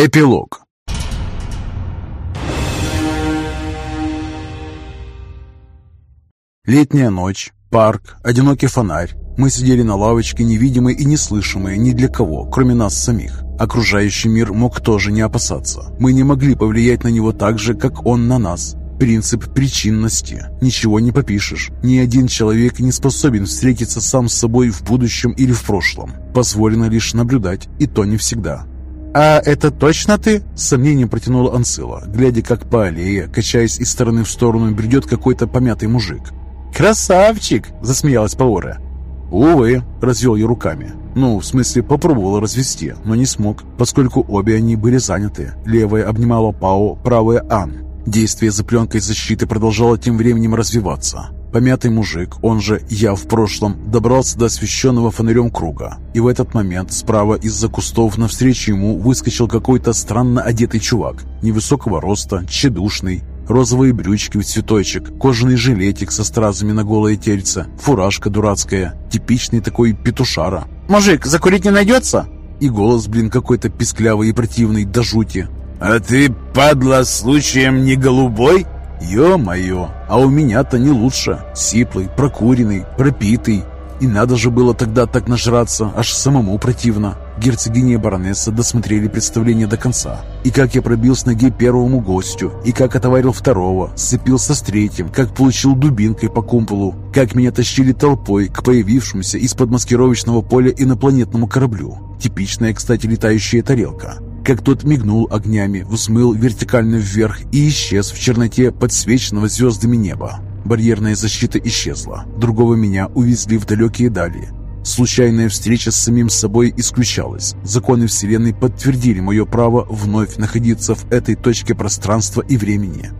Эпилог Летняя ночь, парк, одинокий фонарь. Мы сидели на лавочке, невидимые и неслышимые ни для кого, кроме нас самих. Окружающий мир мог тоже не опасаться. Мы не могли повлиять на него так же, как он на нас. Принцип причинности. Ничего не попишешь. Ни один человек не способен встретиться сам с собой в будущем или в прошлом. Позволено лишь наблюдать, и то не всегда. «А это точно ты?» — с сомнением протянула Ансила, глядя, как по аллее, качаясь из стороны в сторону, бредет какой-то помятый мужик. «Красавчик!» — засмеялась Паора. «Увы», — развел я руками. Ну, в смысле, попробовал развести, но не смог, поскольку обе они были заняты. Левая обнимала Пао, правая — Ан. Действие за пленкой защиты продолжало тем временем развиваться. Помятый мужик, он же «я в прошлом», добрался до освещенного фонарем круга. И в этот момент справа из-за кустов навстречу ему выскочил какой-то странно одетый чувак. Невысокого роста, тщедушный, розовые брючки в цветочек, кожаный жилетик со стразами на голое тельце, фуражка дурацкая, типичный такой петушара. «Мужик, закурить не найдется?» И голос, блин, какой-то писклявый и противный до жути. «А ты, падла, случаем не голубой?» Ё-моё, а у меня-то не лучше. Сиплый, прокуренный, пропитый. И надо же было тогда так нажраться, аж самому противно. Герцогиня и баронесса досмотрели представление до конца. И как я пробил с ноги первому гостю, и как отоварил второго, сцепился с третьим, как получил дубинкой по кумполу, как меня тащили толпой к появившемуся из-под маскировочного поля инопланетному кораблю. Типичная, кстати, летающая тарелка как тот мигнул огнями, взмыл вертикально вверх и исчез в черноте подсвеченного звездами неба. Барьерная защита исчезла. Другого меня увезли в далекие дали. Случайная встреча с самим собой исключалась. Законы Вселенной подтвердили мое право вновь находиться в этой точке пространства и времени.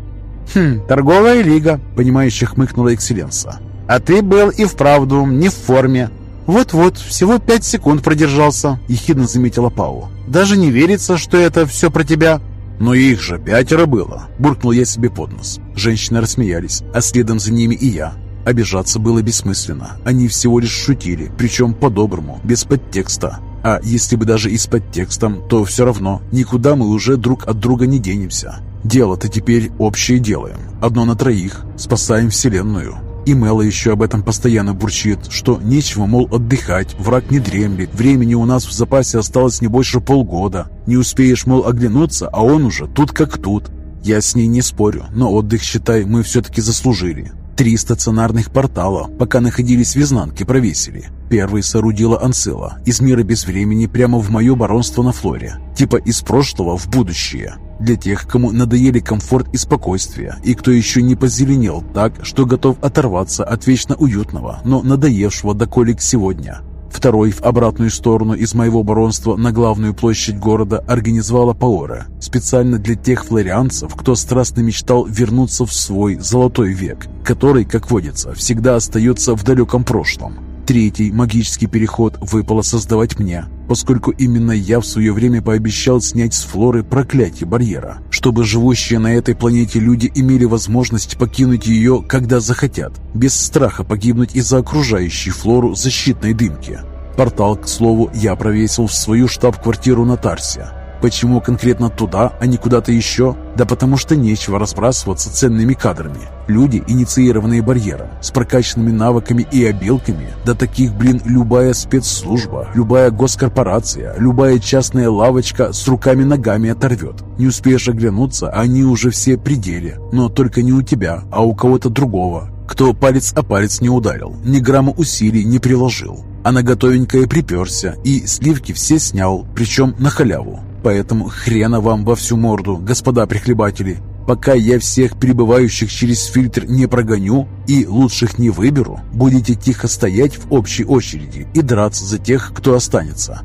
«Хм, торговая лига», — понимающе хмыкнула Экселленса. «А ты был и вправду не в форме. «Вот-вот, всего пять секунд продержался», — ехидно заметила Пау. «Даже не верится, что это все про тебя». «Но их же пятеро было», — буркнул я себе под нос. Женщины рассмеялись, а следом за ними и я. Обижаться было бессмысленно. Они всего лишь шутили, причем по-доброму, без подтекста. А если бы даже и с подтекстом, то все равно никуда мы уже друг от друга не денемся. Дело-то теперь общее делаем. Одно на троих. Спасаем Вселенную. И Мэла еще об этом постоянно бурчит, что нечего, мол, отдыхать, враг не дремлет, времени у нас в запасе осталось не больше полгода. Не успеешь, мол, оглянуться, а он уже тут как тут. Я с ней не спорю, но отдых, считай, мы все-таки заслужили. Три стационарных портала, пока находились в изнанке, провесили. Первый соорудила Ансела, из мира без времени прямо в мое баронство на Флоре. Типа из прошлого в будущее. Для тех, кому надоели комфорт и спокойствие, и кто еще не позеленел так, что готов оторваться от вечно уютного, но надоевшего до колик сегодня. Второй в обратную сторону из моего баронства на главную площадь города организовала Паора, специально для тех флорианцев, кто страстно мечтал вернуться в свой золотой век, который, как водится, всегда остается в далеком прошлом. Третий магический переход выпало создавать мне, поскольку именно я в свое время пообещал снять с флоры проклятие барьера, чтобы живущие на этой планете люди имели возможность покинуть ее, когда захотят, без страха погибнуть из-за окружающей флору защитной дымки. Портал, к слову, я провесил в свою штаб-квартиру на Тарсе, Почему конкретно туда, а не куда-то еще? Да потому что нечего разбрасываться ценными кадрами. Люди, инициированные барьером, с прокачанными навыками и обилками, да таких, блин, любая спецслужба, любая госкорпорация, любая частная лавочка с руками-ногами оторвет. Не успеешь оглянуться, а они уже все пределе. Но только не у тебя, а у кого-то другого, кто палец о палец не ударил, ни грамма усилий не приложил. А на готовенькое приперся и сливки все снял, причем на халяву. Поэтому хрена вам во всю морду, господа прихлебатели. Пока я всех прибывающих через фильтр не прогоню и лучших не выберу, будете тихо стоять в общей очереди и драться за тех, кто останется.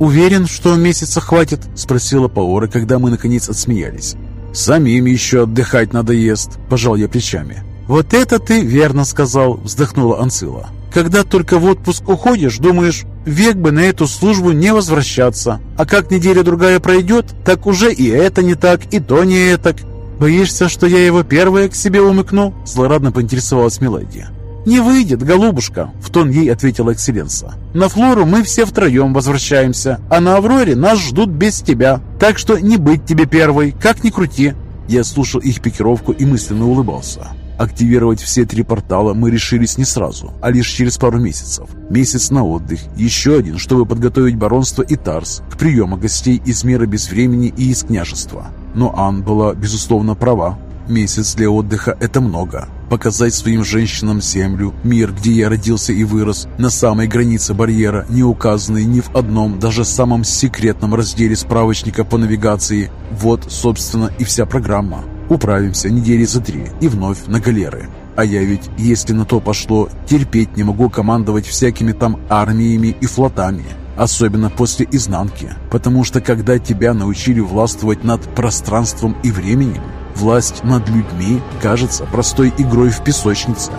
«Уверен, что месяца хватит?» – спросила Паора, когда мы наконец отсмеялись. «Самим еще отдыхать надоест», – пожал я плечами. «Вот это ты верно сказал», – вздохнула Анцила. «Когда только в отпуск уходишь, думаешь, век бы на эту службу не возвращаться. А как неделя-другая пройдет, так уже и это не так, и то не так. Боишься, что я его первая к себе умыкну?» – злорадно поинтересовалась Мелодия. «Не выйдет, голубушка», — в тон ей ответила Экселленса. «На Флору мы все втроем возвращаемся, а на Авроре нас ждут без тебя. Так что не быть тебе первой, как ни крути». Я слушал их пикировку и мысленно улыбался. Активировать все три портала мы решились не сразу, а лишь через пару месяцев. Месяц на отдых, еще один, чтобы подготовить баронство и Тарс к приему гостей из мира без времени и из княжества. Но Ан была, безусловно, права. Месяц для отдыха – это много. Показать своим женщинам землю, мир, где я родился и вырос, на самой границе барьера, не указанный ни в одном, даже самом секретном разделе справочника по навигации. Вот, собственно, и вся программа. Управимся недели за три и вновь на галеры. А я ведь, если на то пошло, терпеть не могу командовать всякими там армиями и флотами. Особенно после изнанки. Потому что когда тебя научили властвовать над пространством и временем, Власть над людьми кажется простой игрой в песочнице.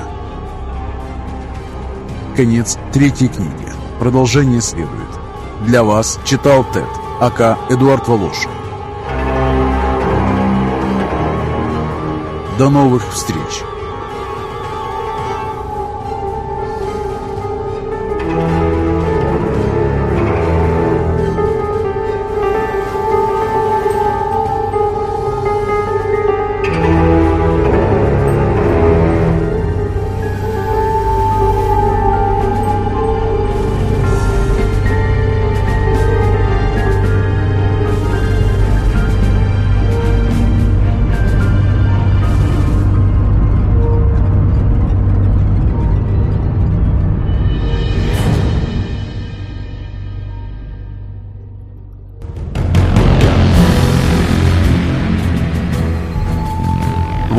Конец третьей книги. Продолжение следует. Для вас читал Тед, АК Эдуард Волошин. До новых встреч!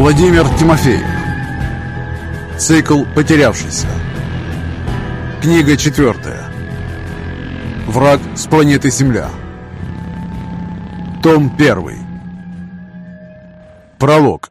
Владимир Тимофеев. Цикл «Потерявшийся» Книга четвертая. Враг с планеты Земля Том первый. Пролог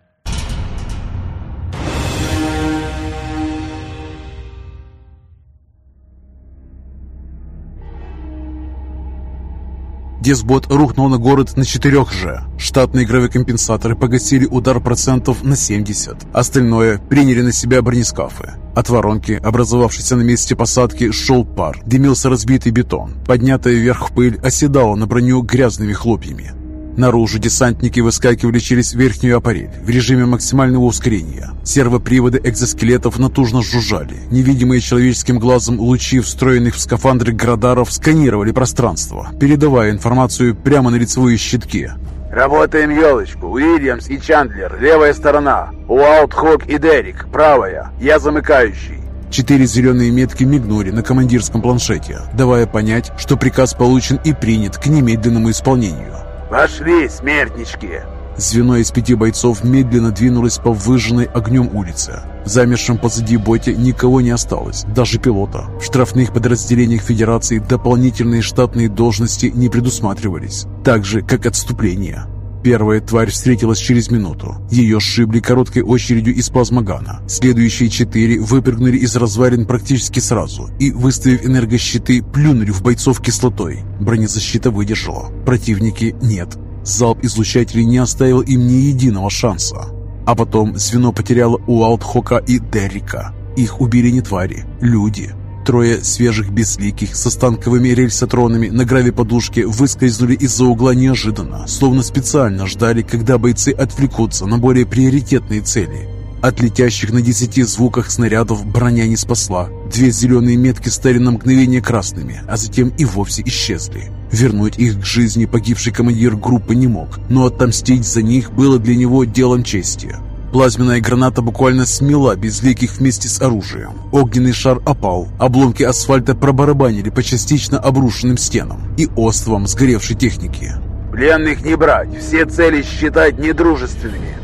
Десбот рухнул на город на 4G. Штатные гравикомпенсаторы погасили удар процентов на 70. Остальное приняли на себя бронескафы. От воронки, образовавшейся на месте посадки, шел пар. Дымился разбитый бетон. Поднятая вверх пыль оседала на броню грязными хлопьями. Наружу десантники выскакивали через верхнюю аппарель в режиме максимального ускорения. Сервоприводы экзоскелетов натужно жужжали. Невидимые человеческим глазом лучи встроенных в скафандры градаров сканировали пространство, передавая информацию прямо на лицевые щитки. «Работаем елочку. Уильямс и Чандлер. Левая сторона. Уаут, Хок и Дерек. Правая. Я замыкающий». Четыре зеленые метки мигнули на командирском планшете, давая понять, что приказ получен и принят к немедленному исполнению. «Пошли, смертнички!» Звено из пяти бойцов медленно двинулось по выжженной огнем улице. В замершем позади боте никого не осталось, даже пилота. В штрафных подразделениях Федерации дополнительные штатные должности не предусматривались, так же, как отступление. Первая тварь встретилась через минуту. Ее сшибли короткой очередью из плазмогана. Следующие четыре выпрыгнули из развалин практически сразу и, выставив энергощиты, плюнули в бойцов кислотой. Бронезащита выдержала. Противники нет. Залп излучателей не оставил им ни единого шанса. А потом звено потеряло Уалтхока и Деррика. Их убили не твари, люди. Трое свежих безликих с останковыми рельсотронами на граве-подушке выскользнули из-за угла неожиданно, словно специально ждали, когда бойцы отвлекутся на более приоритетные цели. От летящих на десяти звуках снарядов броня не спасла. Две зеленые метки стали на мгновение красными, а затем и вовсе исчезли. Вернуть их к жизни погибший командир группы не мог, но отомстить за них было для него делом чести. Плазменная граната буквально смела безликих вместе с оружием. Огненный шар опал, обломки асфальта пробарабанили по частично обрушенным стенам и островам сгоревшей техники. «Пленных не брать, все цели считать недружественными».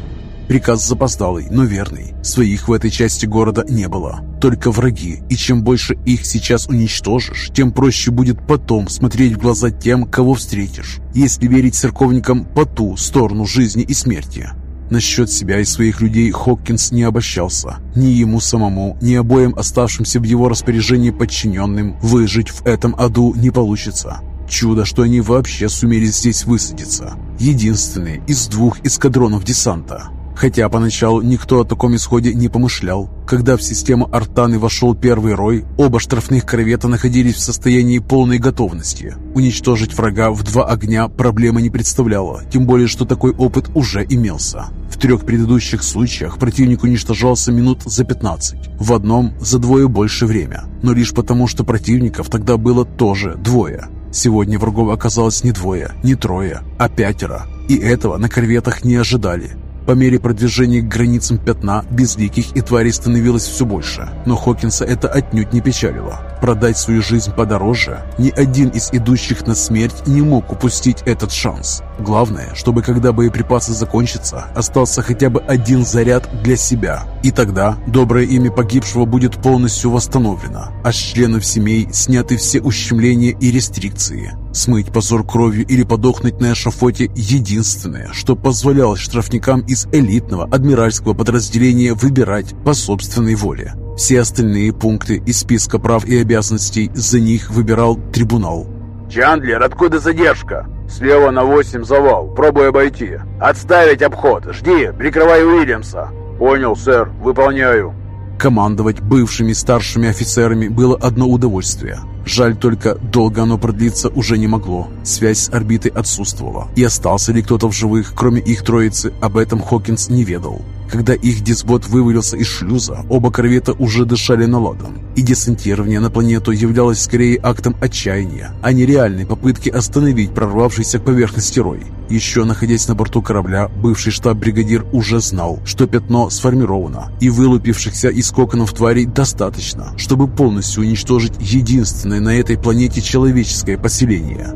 Приказ запоздалый, но верный. Своих в этой части города не было. Только враги, и чем больше их сейчас уничтожишь, тем проще будет потом смотреть в глаза тем, кого встретишь. Если верить церковникам по ту сторону жизни и смерти. Насчет себя и своих людей Хоккинс не обольщался. Ни ему самому, ни обоим оставшимся в его распоряжении подчиненным выжить в этом аду не получится. Чудо, что они вообще сумели здесь высадиться. Единственные из двух эскадронов десанта. Хотя поначалу никто о таком исходе не помышлял. Когда в систему Артаны вошел первый рой, оба штрафных корвета находились в состоянии полной готовности. Уничтожить врага в два огня проблемы не представляло, тем более, что такой опыт уже имелся. В трех предыдущих случаях противник уничтожался минут за 15, в одном за двое больше время, но лишь потому, что противников тогда было тоже двое. Сегодня врагов оказалось не двое, не трое, а пятеро, и этого на корветах не ожидали. По мере продвижения к границам пятна безликих и тварей становилось все больше, но Хокинса это отнюдь не печалило. Продать свою жизнь подороже ни один из идущих на смерть не мог упустить этот шанс. Главное, чтобы когда боеприпасы закончатся, остался хотя бы один заряд для себя. И тогда доброе имя погибшего будет полностью восстановлено, а с членов семей сняты все ущемления и рестрикции. Смыть позор кровью или подохнуть на эшафоте – единственное, что позволяло штрафникам из элитного адмиральского подразделения выбирать по собственной воле. Все остальные пункты из списка прав и обязанностей за них выбирал трибунал. «Чандлер, откуда задержка?» «Слева на 8 завал. Пробуй обойти. Отставить обход. Жди. Прикрывай Уильямса». «Понял, сэр. Выполняю». Командовать бывшими старшими офицерами было одно удовольствие. Жаль только, долго оно продлиться уже не могло. Связь с орбитой отсутствовала. И остался ли кто-то в живых, кроме их троицы, об этом Хокинс не ведал. Когда их дисбот вывалился из шлюза, оба корвета уже дышали на ладан, и десантирование на планету являлось скорее актом отчаяния, а не реальной попытки остановить прорвавшийся к поверхности рой. Еще находясь на борту корабля, бывший штаб-бригадир уже знал, что пятно сформировано, и вылупившихся из коконов тварей достаточно, чтобы полностью уничтожить единственное на этой планете человеческое поселение.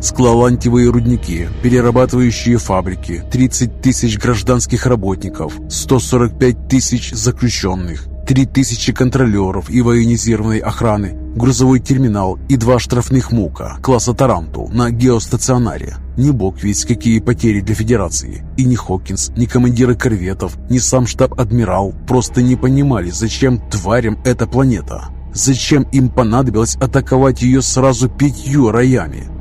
Скулантовые рудники, перерабатывающие фабрики, 30 тысяч гражданских работников, 145 тысяч заключенных, 3 тысячи контролеров и военизированной охраны, грузовой терминал и два штрафных МУКа класса Тарантул на геостационаре. Не бог весь какие потери для Федерации. И ни Хокинс, ни командиры корветов, ни сам штаб-адмирал просто не понимали, зачем тварям эта планета. Зачем им понадобилось атаковать ее сразу пятью роями?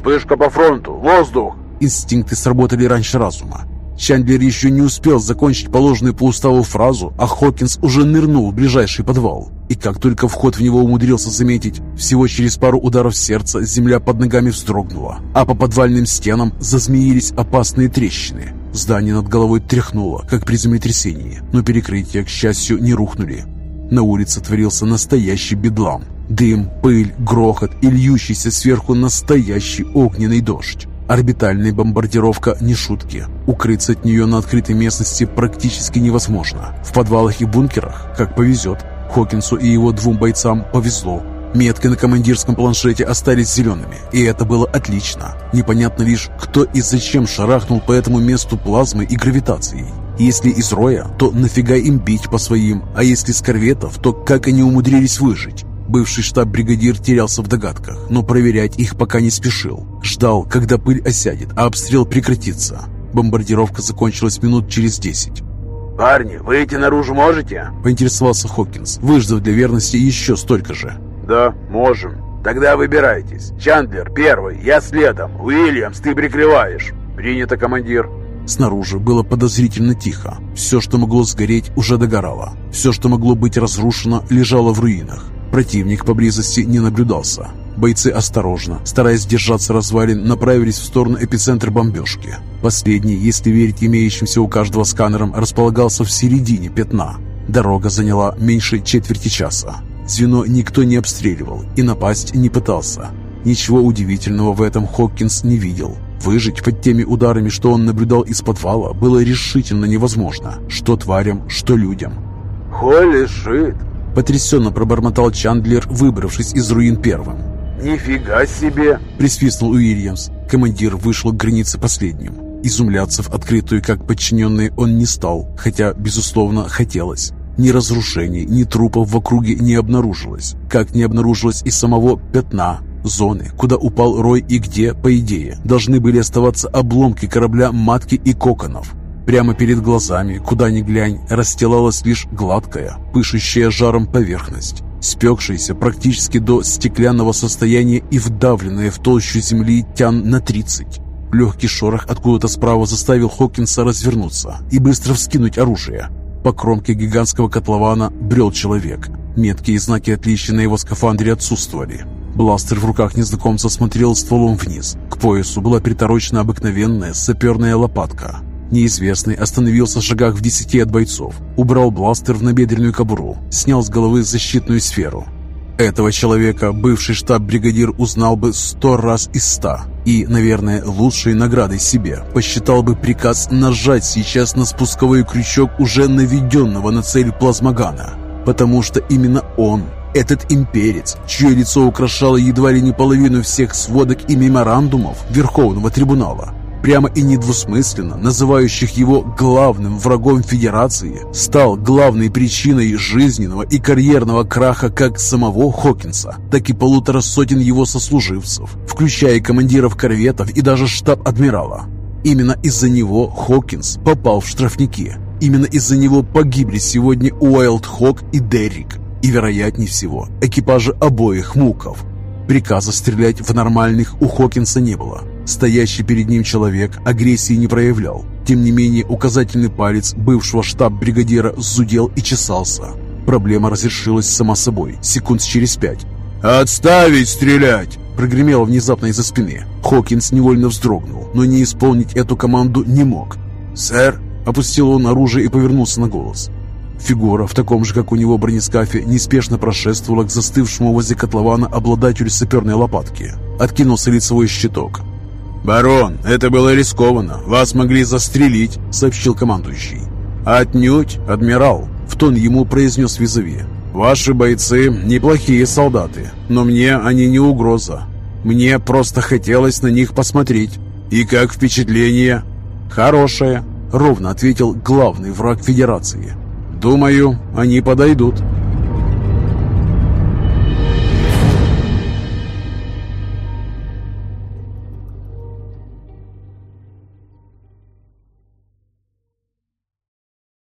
«Вспышка по фронту! Воздух!» Инстинкты сработали раньше разума. Чандлер еще не успел закончить положенную по уставу фразу, а Хокинс уже нырнул в ближайший подвал. И как только вход в него умудрился заметить, всего через пару ударов сердца земля под ногами вздрогнула, а по подвальным стенам зазмеились опасные трещины. Здание над головой тряхнуло, как при землетрясении, но перекрытия, к счастью, не рухнули. На улице творился настоящий бедлам. Дым, пыль, грохот и льющийся сверху настоящий огненный дождь. Орбитальная бомбардировка не шутки. Укрыться от нее на открытой местности практически невозможно. В подвалах и бункерах, как повезет. Хокинсу и его двум бойцам повезло. Метки на командирском планшете остались зелеными, и это было отлично. Непонятно лишь, кто и зачем шарахнул по этому месту плазмой и гравитацией. Если из роя, то нафига им бить по своим, а если с корветов, то как они умудрились выжить? Бывший штаб-бригадир терялся в догадках, но проверять их пока не спешил. Ждал, когда пыль осядет, а обстрел прекратится. Бомбардировка закончилась минут через десять. «Парни, выйти наружу можете?» – поинтересовался Хокинс, выждав для верности еще столько же. «Да, можем. Тогда выбирайтесь. Чандлер первый, я следом. Уильямс, ты прикрываешь. Принято, командир». Снаружи было подозрительно тихо. Все, что могло сгореть, уже догорало. Все, что могло быть разрушено, лежало в руинах. Противник поблизости не наблюдался. Бойцы осторожно, стараясь держаться развалин, направились в сторону эпицентра бомбежки. Последний, если верить имеющимся у каждого сканерам, располагался в середине пятна. Дорога заняла меньше четверти часа. Звено никто не обстреливал и напасть не пытался. Ничего удивительного в этом Хоккинс не видел. Выжить под теми ударами, что он наблюдал из подвала, было решительно невозможно. Что тварям, что людям. «Холли шит!» Потрясенно пробормотал Чандлер, выбравшись из руин первым. «Нифига себе!» – присвистнул Уильямс. Командир вышел к границе последним. Изумляться в открытую как подчиненный он не стал, хотя, безусловно, хотелось. Ни разрушений, ни трупов в округе не обнаружилось, как не обнаружилось и самого пятна, зоны, куда упал Рой и где, по идее, должны были оставаться обломки корабля матки и коконов. Прямо перед глазами, куда ни глянь, расстилалась лишь гладкая, пышущая жаром поверхность, спекшаяся практически до стеклянного состояния и вдавленная в толщу земли тян на 30. Легкий шорох откуда-то справа заставил Хокинса развернуться и быстро вскинуть оружие. По кромке гигантского котлована брел человек. Меткие знаки отличия на его скафандре отсутствовали. Бластер в руках незнакомца смотрел стволом вниз. К поясу была приторочена обыкновенная саперная лопатка. Неизвестный остановился в шагах в десяти от бойцов, убрал бластер в набедренную кобуру, снял с головы защитную сферу. Этого человека бывший штаб-бригадир узнал бы сто раз из ста и, наверное, лучшей наградой себе посчитал бы приказ нажать сейчас на спусковой крючок уже наведенного на цель плазмогана, потому что именно он, этот имперец, чье лицо украшало едва ли не половину всех сводок и меморандумов Верховного трибунала, прямо и недвусмысленно называющих его главным врагом Федерации, стал главной причиной жизненного и карьерного краха как самого Хокинса, так и полутора сотен его сослуживцев, включая командиров корветов и даже штаб-адмирала. Именно из-за него Хокинс попал в штрафники. Именно из-за него погибли сегодня Уайлд Хок и Деррик. И, вероятнее всего, экипажи обоих муков. Приказа стрелять в нормальных у Хокинса не было. Стоящий перед ним человек агрессии не проявлял. Тем не менее, указательный палец бывшего штаб-бригадира зудел и чесался. Проблема разрешилась сама собой, секунд через пять. «Отставить стрелять!» прогремело внезапно из-за спины. Хокинс невольно вздрогнул, но не исполнить эту команду не мог. «Сэр!» Опустил он оружие и повернулся на голос. Фигура, в таком же, как у него бронескафе, неспешно прошествовала к застывшему возле котлована обладателю саперной лопатки. Откинулся лицевой щиток. «Барон, это было рискованно. Вас могли застрелить», — сообщил командующий. «Отнюдь, адмирал», — в тон ему произнес визави. «Ваши бойцы неплохие солдаты, но мне они не угроза. Мне просто хотелось на них посмотреть. И как впечатление?» «Хорошее», — ровно ответил главный враг Федерации. «Думаю, они подойдут».